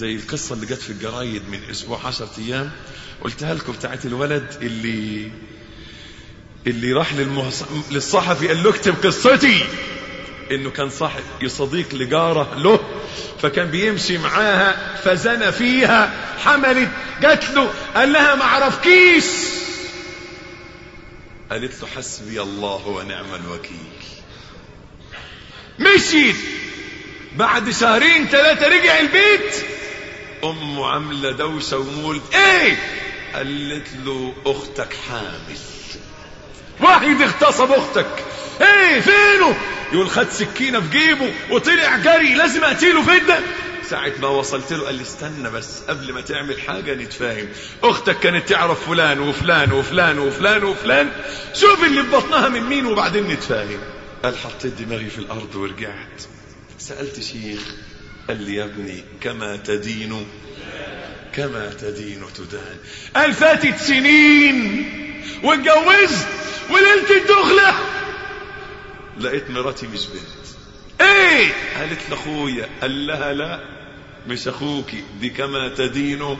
زي القصة اللي جت في الجرايد من أسبوع عشرة أيام قلتها لكم بتاعت الولد اللي اللي راح للمهص... للصحفي قال له اكتب قصتي! إنه كان صاحب صديق لجارة له فكان بيمشي معاها فزنى فيها حملت جات له قال لها ما عرفكيش! قالت له حسبي الله ونعم الوكيل. مشيت! بعد شهرين ثلاثة رجع البيت! امه عاملة دوشة ومولد إيه؟ قالت له أختك حامل. واحد اغتصب أختك. إيه؟ فينه؟ يقول خد سكينة في جيبه وطلع جري. لازم أقتله فين ده؟ ساعة ما وصلت له قال لي استنى بس قبل ما تعمل حاجة نتفاهم. أختك كانت تعرف فلان وفلان وفلان وفلان وفلان. شوف اللي في بطنها من مين وبعدين نتفاهم. قال حطيت دماغي في الأرض ورجعت. سألت شيخ قال لي يا ابني كما تدين كما تدين تدان. قال فاتت سنين واتجوزت وليلة الدخلة. لقيت مراتي مش بنت. إيه؟ قالت لاخويا قال لها لا مش أخوكي دي كما تدين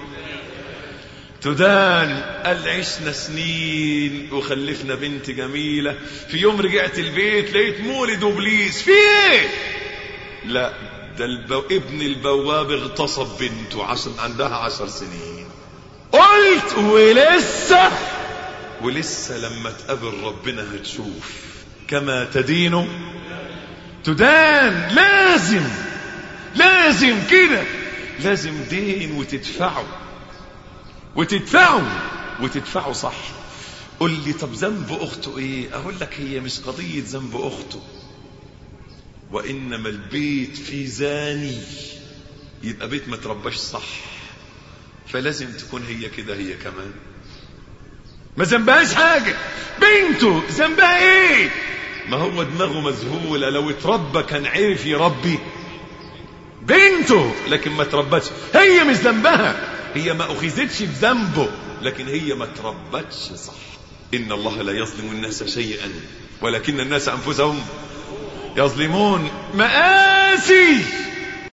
تدان. قال عشنا سنين وخلفنا بنت جميلة. في يوم رجعت البيت لقيت مولد وبليس في إيه؟ لا. ده البو... ابن البواب اغتصب بنته عشان عندها عشر سنين. قلت ولسه؟ ولسه لما تقابل ربنا هتشوف. كما تدين تدان. لازم لازم كده. لازم دين وتدفعه. وتدفعه. وتدفعه صح. قل لي طب ذنب أخته إيه؟ أقول لك هي مش قضية ذنب أخته. وإنما البيت في زاني. يبقى بيت ما ترباش صح. فلازم تكون هي كده هي كمان. ما ذنبهاش حاجة. بنته ذنبها إيه؟ ما هو دماغه مذهولة. لو اتربى كان عرف يربي. بنته لكن ما تربتش. هي مش ذنبها. هي ما أخذتش بذنبه. لكن هي ما تربتش صح. إن الله لا يظلم الناس شيئا. ولكن الناس أنفسهم يظلمون مآسي.